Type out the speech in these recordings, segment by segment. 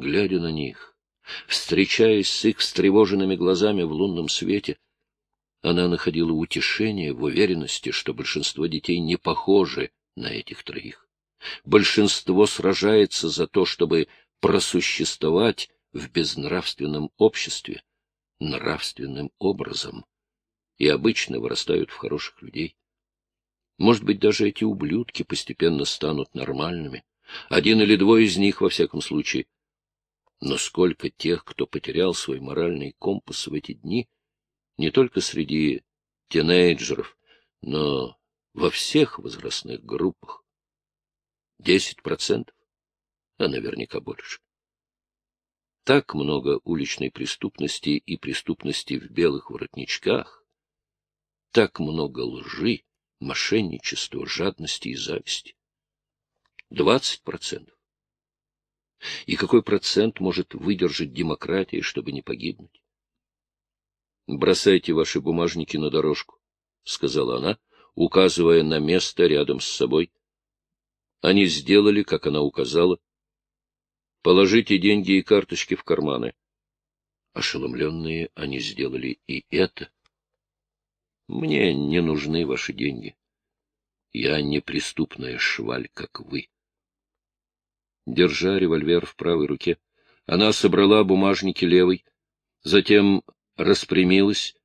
глядя на них, встречаясь с их встревоженными глазами в лунном свете, она находила утешение в уверенности, что большинство детей не похожи на этих троих. Большинство сражается за то, чтобы просуществовать в безнравственном обществе нравственным образом, и обычно вырастают в хороших людей. Может быть, даже эти ублюдки постепенно станут нормальными. Один или двое из них, во всяком случае. Но сколько тех, кто потерял свой моральный компас в эти дни, не только среди тинейджеров, но во всех возрастных группах. Десять процентов, а наверняка больше. Так много уличной преступности и преступности в белых воротничках, так много лжи, мошенничества, жадности и зависти. Двадцать процентов. И какой процент может выдержать демократия, чтобы не погибнуть? «Бросайте ваши бумажники на дорожку», — сказала она, указывая на место рядом с собой. Они сделали, как она указала. «Положите деньги и карточки в карманы». Ошеломленные они сделали и это. Мне не нужны ваши деньги. Я не преступная шваль, как вы. Держа револьвер в правой руке, она собрала бумажники левой, затем распрямилась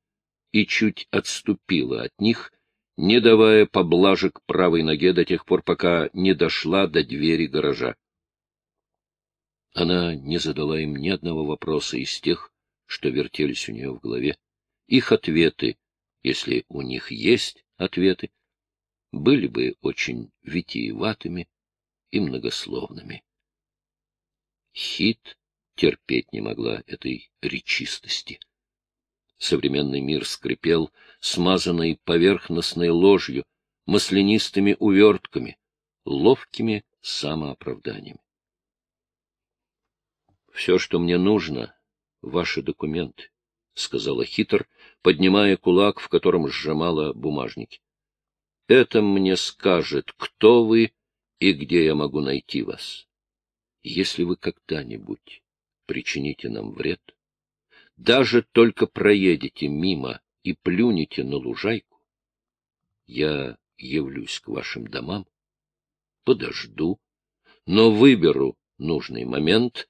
и чуть отступила от них, не давая поблажек правой ноге до тех пор, пока не дошла до двери гаража. Она не задала им ни одного вопроса из тех, что вертелись у нее в голове. Их ответы если у них есть ответы, были бы очень витиеватыми и многословными. Хит терпеть не могла этой речистости. Современный мир скрипел, смазанной поверхностной ложью, маслянистыми увертками, ловкими самооправданиями. Все, что мне нужно, — ваши документы. — сказала хитр, поднимая кулак, в котором сжимала бумажники. — Это мне скажет, кто вы и где я могу найти вас. Если вы когда-нибудь причините нам вред, даже только проедете мимо и плюнете на лужайку, я явлюсь к вашим домам, подожду, но выберу нужный момент.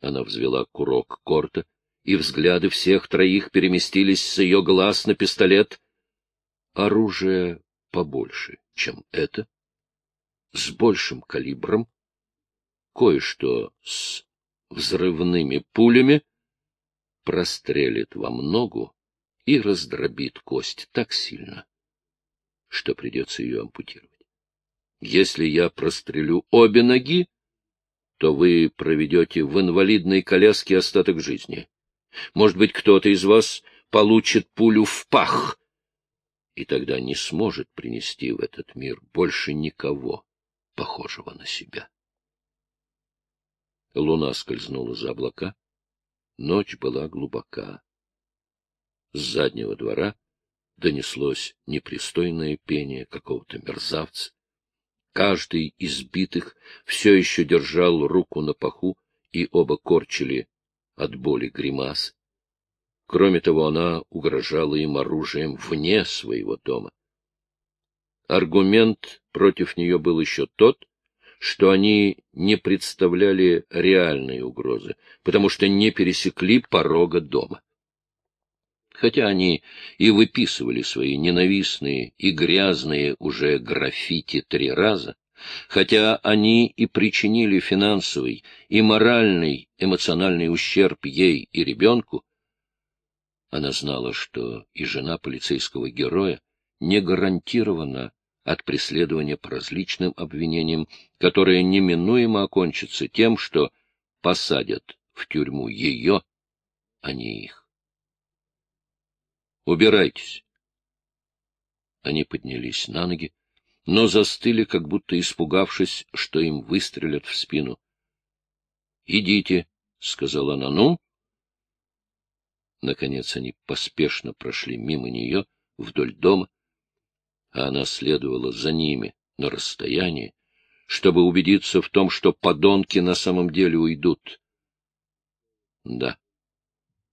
Она взвела курок корта и взгляды всех троих переместились с ее глаз на пистолет. Оружие побольше, чем это, с большим калибром, кое-что с взрывными пулями, прострелит во ногу и раздробит кость так сильно, что придется ее ампутировать. Если я прострелю обе ноги, то вы проведете в инвалидной коляске остаток жизни. Может быть, кто-то из вас получит пулю в пах, и тогда не сможет принести в этот мир больше никого, похожего на себя. Луна скользнула за облака. Ночь была глубока. С заднего двора донеслось непристойное пение какого-то мерзавца. Каждый из битых все еще держал руку на паху, и оба корчили от боли гримас. Кроме того, она угрожала им оружием вне своего дома. Аргумент против нее был еще тот, что они не представляли реальной угрозы, потому что не пересекли порога дома. Хотя они и выписывали свои ненавистные и грязные уже граффити три раза, хотя они и причинили финансовый и моральный эмоциональный ущерб ей и ребенку, она знала, что и жена полицейского героя не гарантирована от преследования по различным обвинениям, которое неминуемо окончится тем, что посадят в тюрьму ее, а не их. «Убирайтесь!» Они поднялись на ноги, но застыли, как будто испугавшись, что им выстрелят в спину. — Идите, — сказала она, — ну? Наконец они поспешно прошли мимо нее вдоль дома, а она следовала за ними на расстоянии, чтобы убедиться в том, что подонки на самом деле уйдут. Да,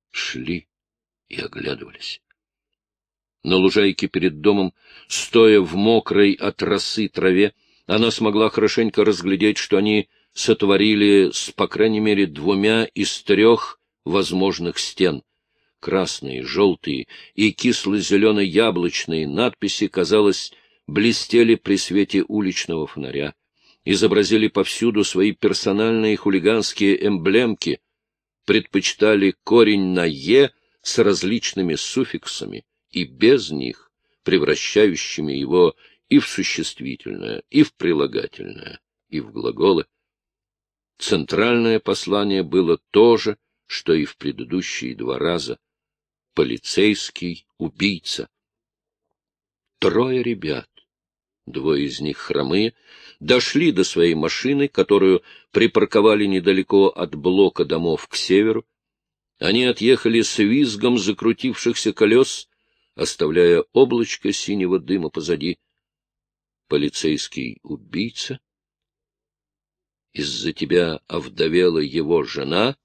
шли и оглядывались. На лужайке перед домом, стоя в мокрой от росы траве, она смогла хорошенько разглядеть, что они сотворили с, по крайней мере, двумя из трех возможных стен. Красные, желтые и кисло-зелено-яблочные надписи, казалось, блестели при свете уличного фонаря, изобразили повсюду свои персональные хулиганские эмблемки, предпочитали корень на «е» с различными суффиксами и без них, превращающими его и в существительное, и в прилагательное, и в глаголы. Центральное послание было то же, что и в предыдущие два раза. Полицейский убийца. Трое ребят, двое из них хромые, дошли до своей машины, которую припарковали недалеко от блока домов к северу. Они отъехали с визгом закрутившихся колес, оставляя облачко синего дыма позади. Полицейский убийца — из-за тебя овдовела его жена,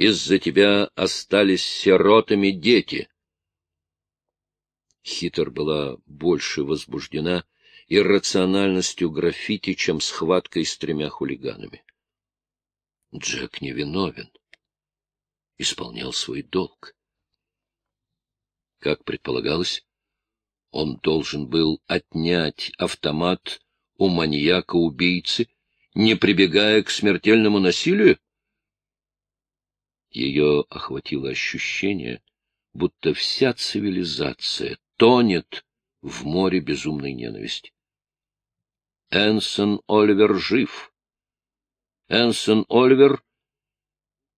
из-за тебя остались сиротами дети. Хитр была больше возбуждена иррациональностью граффити, чем схваткой с тремя хулиганами. Джек невиновен. Исполнял свой долг. Как предполагалось, он должен был отнять автомат у маньяка-убийцы не прибегая к смертельному насилию? Ее охватило ощущение, будто вся цивилизация тонет в море безумной ненависти. Энсон Оливер жив. Энсон Оливер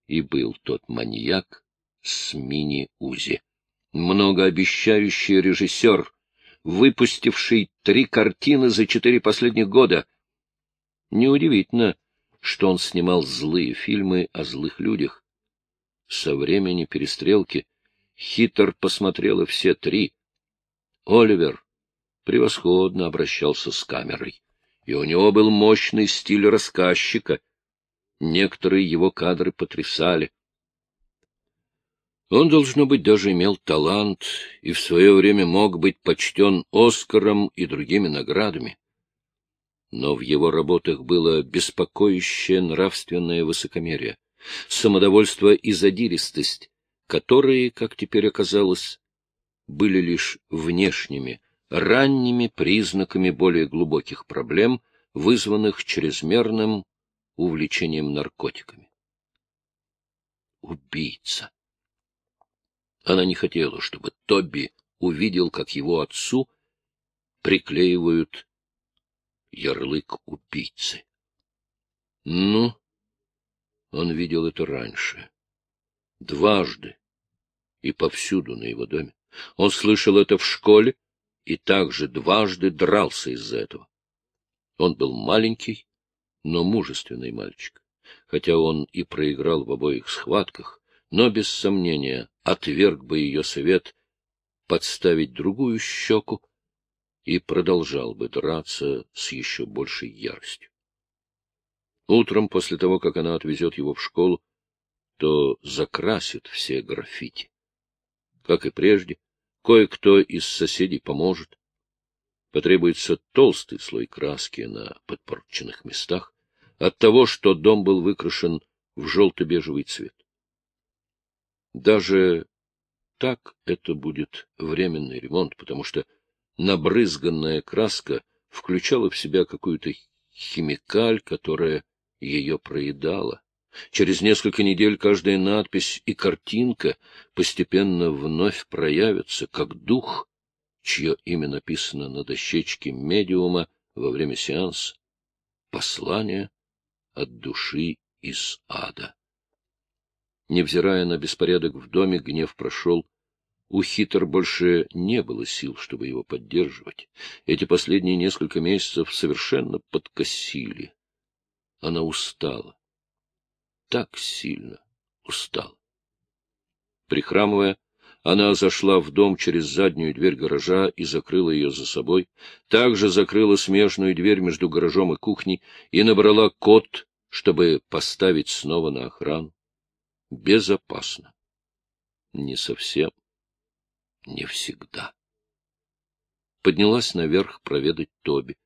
и был тот маньяк с мини-узи. Многообещающий режиссер, выпустивший три картины за четыре последних года — Неудивительно, что он снимал злые фильмы о злых людях. Со времени перестрелки Хитр посмотрела все три. Оливер превосходно обращался с камерой, и у него был мощный стиль рассказчика. Некоторые его кадры потрясали. Он, должно быть, даже имел талант и в свое время мог быть почтен Оскаром и другими наградами но в его работах было беспокоящее нравственное высокомерие, самодовольство и задиристость, которые, как теперь оказалось, были лишь внешними, ранними признаками более глубоких проблем, вызванных чрезмерным увлечением наркотиками. Убийца. Она не хотела, чтобы Тоби увидел, как его отцу приклеивают ярлык убийцы. Ну, он видел это раньше. Дважды. И повсюду на его доме. Он слышал это в школе и также дважды дрался из-за этого. Он был маленький, но мужественный мальчик. Хотя он и проиграл в обоих схватках, но, без сомнения, отверг бы ее совет подставить другую щеку и продолжал бы драться с еще большей яростью. Утром, после того, как она отвезет его в школу, то закрасит все граффити. Как и прежде, кое-кто из соседей поможет. Потребуется толстый слой краски на подпорченных местах от того, что дом был выкрашен в желто-бежевый цвет. Даже так это будет временный ремонт, потому что набрызганная краска включала в себя какую-то химикаль, которая ее проедала. Через несколько недель каждая надпись и картинка постепенно вновь проявятся, как дух, чье имя написано на дощечке медиума во время сеанса. Послание от души из ада. Невзирая на беспорядок в доме, гнев прошел, у Хитр больше не было сил, чтобы его поддерживать. Эти последние несколько месяцев совершенно подкосили. Она устала. Так сильно устала. Прихрамывая, Она зашла в дом через заднюю дверь гаража и закрыла ее за собой, также закрыла смежную дверь между гаражом и кухней и набрала код, чтобы поставить снова на охрану. Безопасно. Не совсем. Не всегда. Поднялась наверх проведать Тоби.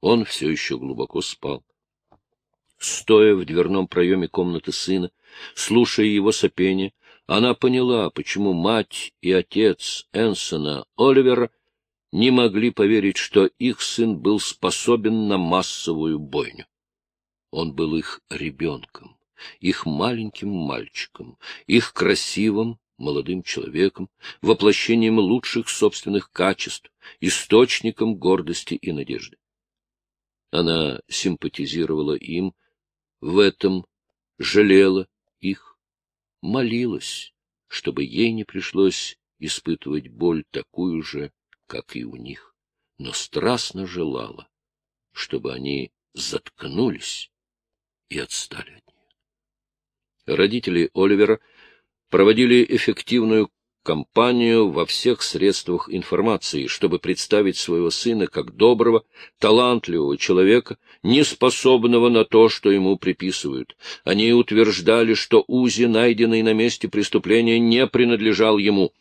Он все еще глубоко спал. Стоя в дверном проеме комнаты сына, слушая его сопение, она поняла, почему мать и отец Энсона Оливера не могли поверить, что их сын был способен на массовую бойню. Он был их ребенком, их маленьким мальчиком, их красивым молодым человеком, воплощением лучших собственных качеств, источником гордости и надежды. Она симпатизировала им в этом, жалела их, молилась, чтобы ей не пришлось испытывать боль такую же, как и у них, но страстно желала, чтобы они заткнулись и отстали от нее. Родители Оливера проводили эффективную кампанию во всех средствах информации, чтобы представить своего сына как доброго, талантливого человека, не способного на то, что ему приписывают. Они утверждали, что Узи, найденный на месте преступления, не принадлежал ему.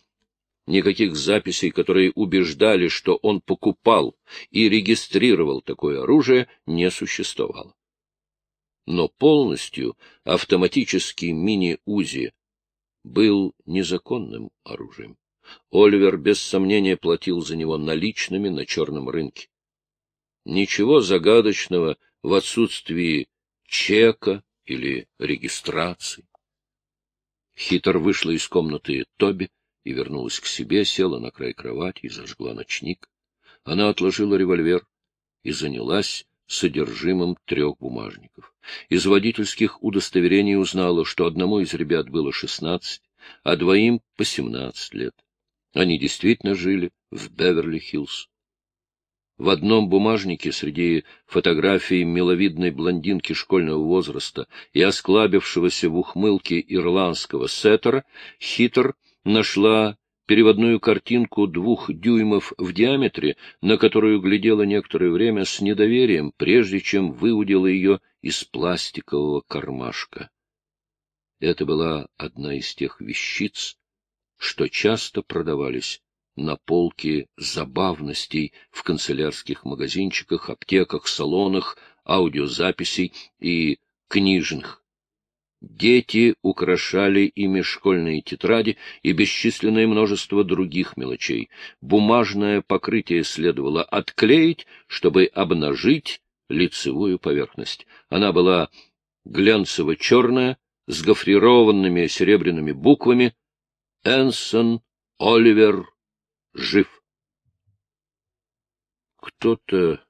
Никаких записей, которые убеждали, что он покупал и регистрировал такое оружие, не существовало. Но полностью автоматический мини-УЗИ был незаконным оружием. Оливер без сомнения платил за него наличными на черном рынке. Ничего загадочного в отсутствии чека или регистрации. Хитр вышла из комнаты Тоби и вернулась к себе, села на край кровати и зажгла ночник. Она отложила револьвер и занялась содержимым трех бумажников. Из водительских удостоверений узнала, что одному из ребят было шестнадцать, а двоим по семнадцать лет. Они действительно жили в Беверли-Хиллз. В одном бумажнике среди фотографий миловидной блондинки школьного возраста и осклабившегося в ухмылке ирландского сеттера Хитр нашла переводную картинку двух дюймов в диаметре, на которую глядела некоторое время с недоверием, прежде чем выудила ее из пластикового кармашка. Это была одна из тех вещиц, что часто продавались на полке забавностей в канцелярских магазинчиках, аптеках, салонах, аудиозаписей и книжных Дети украшали ими школьные тетради и бесчисленное множество других мелочей. Бумажное покрытие следовало отклеить, чтобы обнажить лицевую поверхность. Она была глянцево-черная, с гофрированными серебряными буквами «Энсон Оливер жив». Кто-то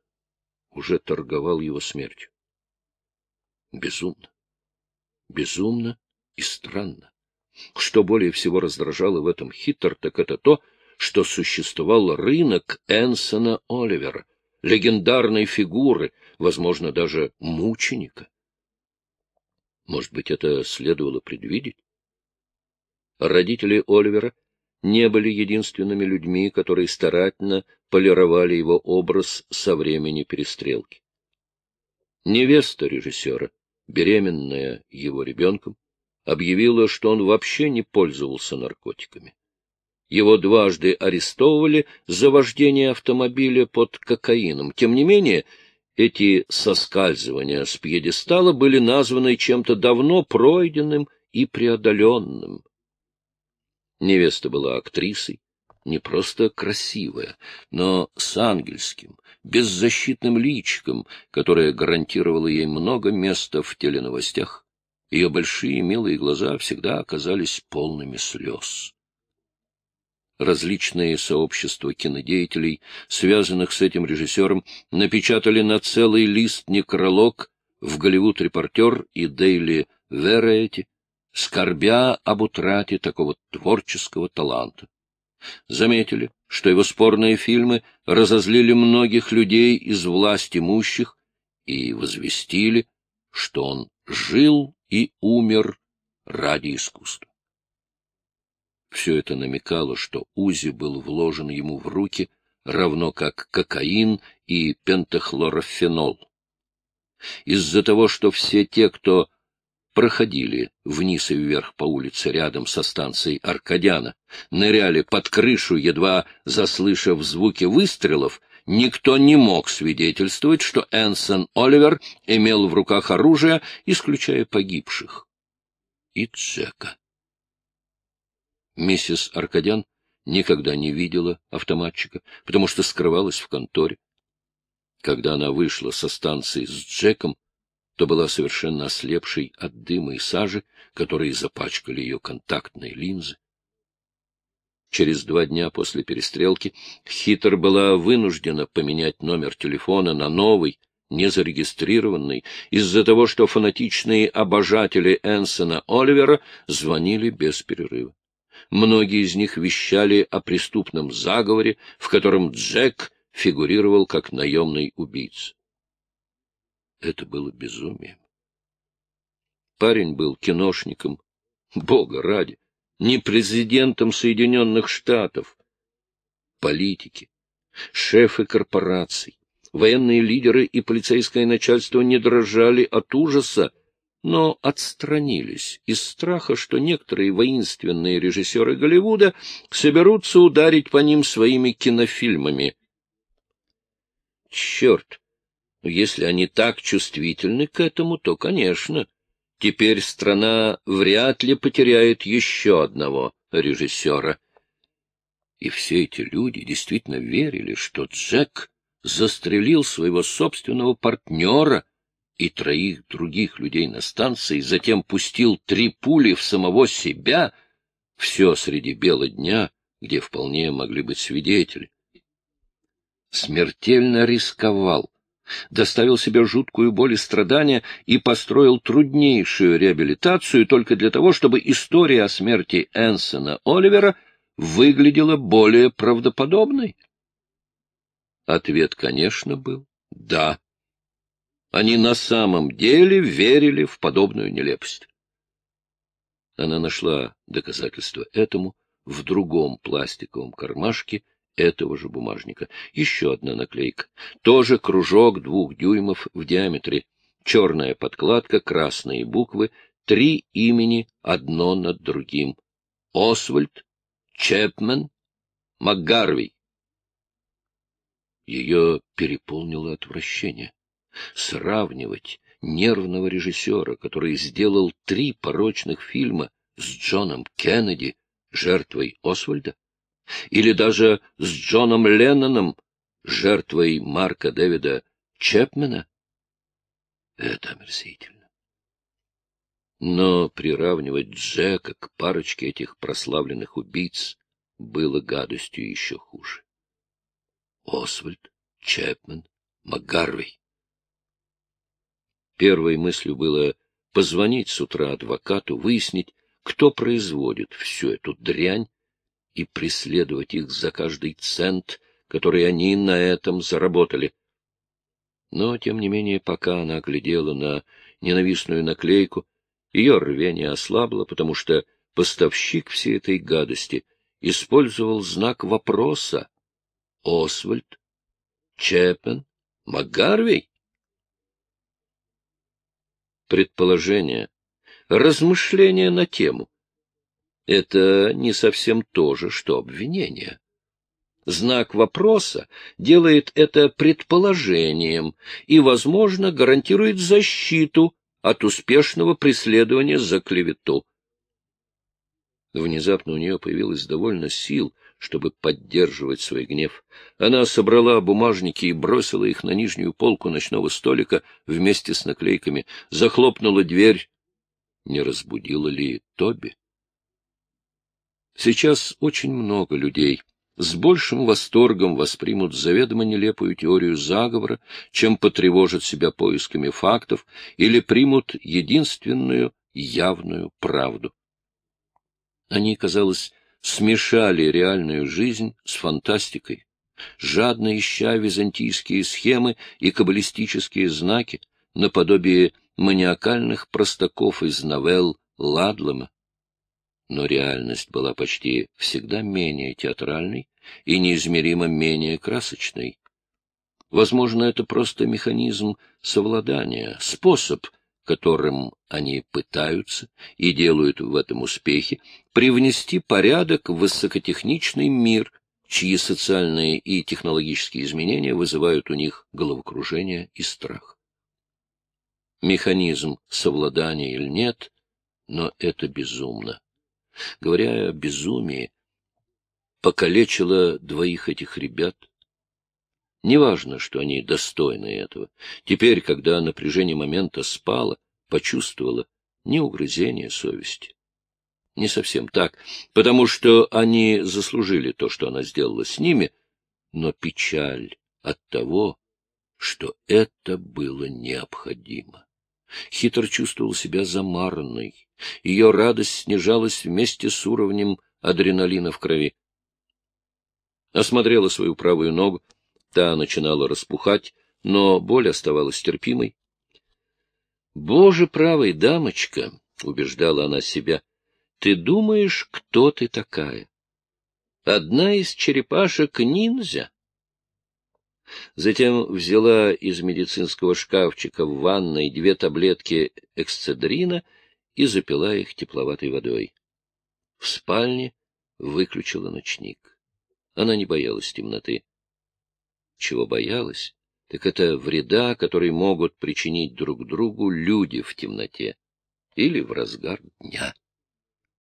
уже торговал его смертью. Безумно безумно и странно. Что более всего раздражало в этом хитр, так это то, что существовал рынок Энсона Оливера, легендарной фигуры, возможно, даже мученика. Может быть, это следовало предвидеть? Родители Оливера не были единственными людьми, которые старательно полировали его образ со времени перестрелки. Невеста режиссера, беременная его ребенком, объявила, что он вообще не пользовался наркотиками. Его дважды арестовывали за вождение автомобиля под кокаином. Тем не менее, эти соскальзывания с пьедестала были названы чем-то давно пройденным и преодоленным. Невеста была актрисой, не просто красивая, но с ангельским, беззащитным личиком, которое гарантировало ей много места в теленовостях. Ее большие милые глаза всегда оказались полными слез. Различные сообщества кинодеятелей, связанных с этим режиссером, напечатали на целый лист некролог в «Голливуд-репортер» и «Дейли Верэти», скорбя об утрате такого творческого таланта. Заметили, что его спорные фильмы разозлили многих людей из власть имущих и возвестили, что он жил и умер ради искусства. Все это намекало, что УЗИ был вложен ему в руки, равно как кокаин и пентахлорофенол. Из-за того, что все те, кто проходили вниз и вверх по улице рядом со станцией Аркадяна, ныряли под крышу, едва заслышав звуки выстрелов, никто не мог свидетельствовать, что Энсон Оливер имел в руках оружие, исключая погибших. И Джека. Миссис Аркадян никогда не видела автоматчика, потому что скрывалась в конторе. Когда она вышла со станции с Джеком, то была совершенно ослепшей от дыма и сажи, которые запачкали ее контактные линзы. Через два дня после перестрелки Хитер была вынуждена поменять номер телефона на новый, незарегистрированный, из-за того, что фанатичные обожатели Энсона Оливера звонили без перерыва. Многие из них вещали о преступном заговоре, в котором Джек фигурировал как наемный убийца. Это было безумием. Парень был киношником, бога ради, не президентом Соединенных Штатов. Политики, шефы корпораций, военные лидеры и полицейское начальство не дрожали от ужаса, но отстранились из страха, что некоторые воинственные режиссеры Голливуда соберутся ударить по ним своими кинофильмами. Черт! Если они так чувствительны к этому, то, конечно, теперь страна вряд ли потеряет еще одного режиссера. И все эти люди действительно верили, что Джек застрелил своего собственного партнера и троих других людей на станции, затем пустил три пули в самого себя, все среди бела дня, где вполне могли быть свидетели. Смертельно рисковал, доставил себе жуткую боль и страдания и построил труднейшую реабилитацию только для того, чтобы история о смерти Энсона Оливера выглядела более правдоподобной? Ответ, конечно, был «да». Они на самом деле верили в подобную нелепость. Она нашла доказательство этому в другом пластиковом кармашке этого же бумажника. Еще одна наклейка. Тоже кружок двух дюймов в диаметре. Черная подкладка, красные буквы, три имени, одно над другим. Освальд, Чепмен, МакГарвей. Ее переполнило отвращение. Сравнивать нервного режиссера, который сделал три порочных фильма с Джоном Кеннеди, жертвой Освальда, или даже с Джоном Ленноном, жертвой Марка Дэвида Чепмена, это омерзительно. Но приравнивать Джека к парочке этих прославленных убийц было гадостью еще хуже. Освальд, Чепмен, МакГарвей. Первой мыслью было позвонить с утра адвокату, выяснить, кто производит всю эту дрянь, и преследовать их за каждый цент, который они на этом заработали. Но, тем не менее, пока она глядела на ненавистную наклейку, ее рвение ослабло, потому что поставщик всей этой гадости использовал знак вопроса Освальд? Чепен? Макгарвей? Предположение, размышление на тему. Это не совсем то же, что обвинение. Знак вопроса делает это предположением и, возможно, гарантирует защиту от успешного преследования за клевету. Внезапно у нее появилось довольно сил, чтобы поддерживать свой гнев. Она собрала бумажники и бросила их на нижнюю полку ночного столика вместе с наклейками, захлопнула дверь. Не разбудила ли Тоби? Сейчас очень много людей с большим восторгом воспримут заведомо нелепую теорию заговора, чем потревожат себя поисками фактов или примут единственную явную правду. Они, казалось, смешали реальную жизнь с фантастикой, жадно ища византийские схемы и каббалистические знаки наподобие маниакальных простаков из новелл Ладлема. Но реальность была почти всегда менее театральной и неизмеримо менее красочной. Возможно, это просто механизм совладания, способ, которым они пытаются и делают в этом успехи, привнести порядок в высокотехничный мир, чьи социальные и технологические изменения вызывают у них головокружение и страх. Механизм совладания или нет, но это безумно. Говоря о безумии, покалечило двоих этих ребят. Неважно, что они достойны этого. Теперь, когда напряжение момента спало, почувствовала не угрызение совести. Не совсем так, потому что они заслужили то, что она сделала с ними, но печаль от того, что это было необходимо. Хитр чувствовал себя замаранной. Ее радость снижалась вместе с уровнем адреналина в крови. Осмотрела свою правую ногу, та начинала распухать, но боль оставалась терпимой. — Боже правый, дамочка, — убеждала она себя, — ты думаешь, кто ты такая? Одна из черепашек ниндзя. Затем взяла из медицинского шкафчика в ванной две таблетки эксцедрина и запила их тепловатой водой. В спальне выключила ночник. Она не боялась темноты. Чего боялась, так это вреда, который могут причинить друг другу люди в темноте или в разгар дня.